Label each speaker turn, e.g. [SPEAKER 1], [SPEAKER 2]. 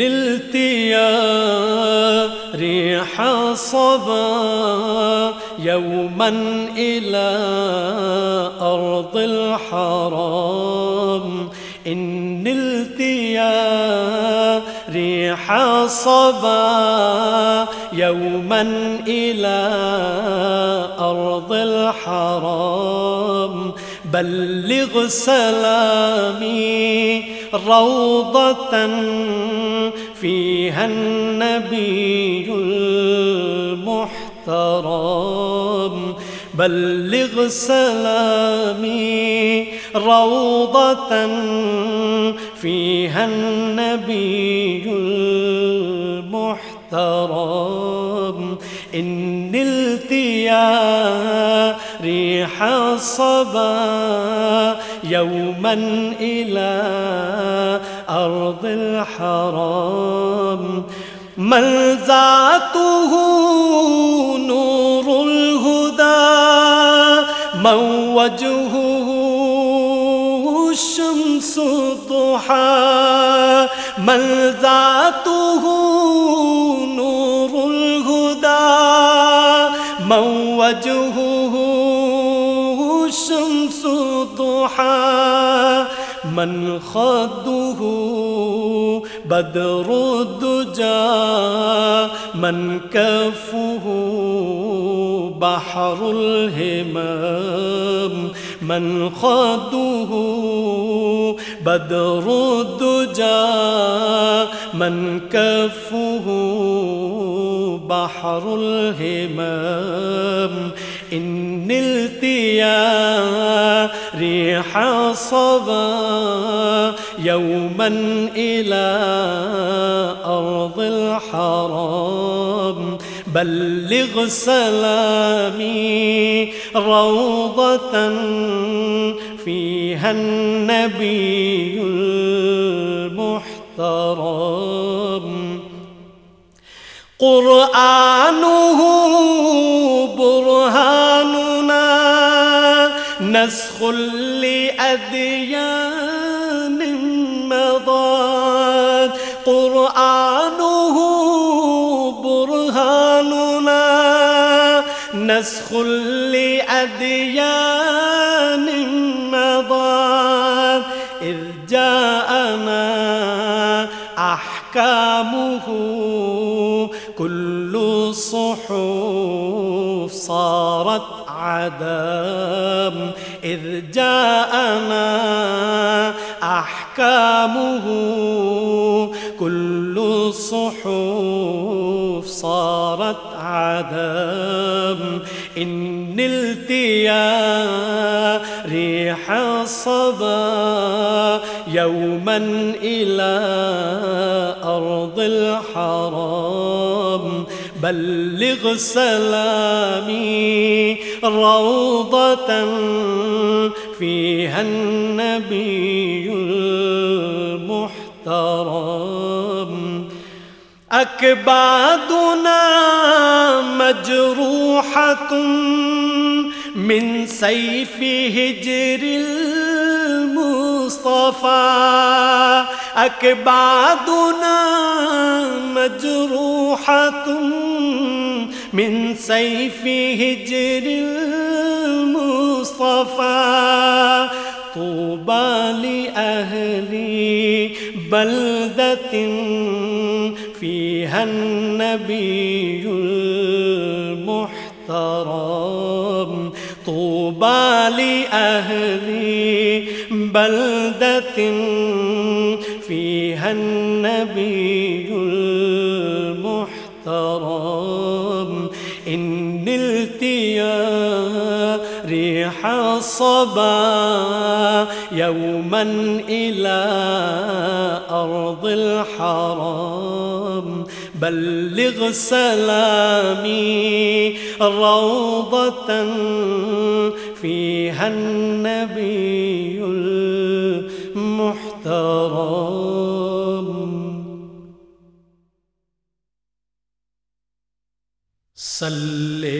[SPEAKER 1] نلت ريح صبا يوما إلى أرض الحرام. إن نلت ريح صبا يوما إلى أرض الحرام. بلغ سلامي روضة فيها النبي المحترم. بلغ سلامي روضة فيها النبي المحترم. إن نلت يا ريح الصبا يوما إلى أرض الحرام. ملزاته نور الهدى. من وجهه الشمس الضحى ملزاته نور الهدى. من وجهه الشمس الضحى من خده بدر الدجى من كفه بحر الهمام من خده بدر الدجى من كفه بحر الهمام إن نلت يا ريح صبا، يوما إلى أرض الحرام. بلغ سلامي روضة فيها النبي المحترم. قرآنه برهاننا نسخ لأديان مضات قرآنه برهاننا نسخ لأديان مضات إذ جاءنا أحكامه كل صحف صارت عدم إذ جاءنا أحكامه كل صحف صارت عدم إن نلت يا ريح الصبا يوما إلى أرض الحرام. بلغ سلامي روضة فيها النبي المحترم. أكبادنا مجروحة من سيف هجر المصطفى أكبادنا مجروحة من سيف هجر المصطفى طوبى لأهل بلدة فيها النبي المحترم. طوبى لأهل بلدة فيها النبي المحترم. ريح الصبا يوما إلى أرض الحرام. بلغ سلامي روضة فيها النبي المحترم. صلى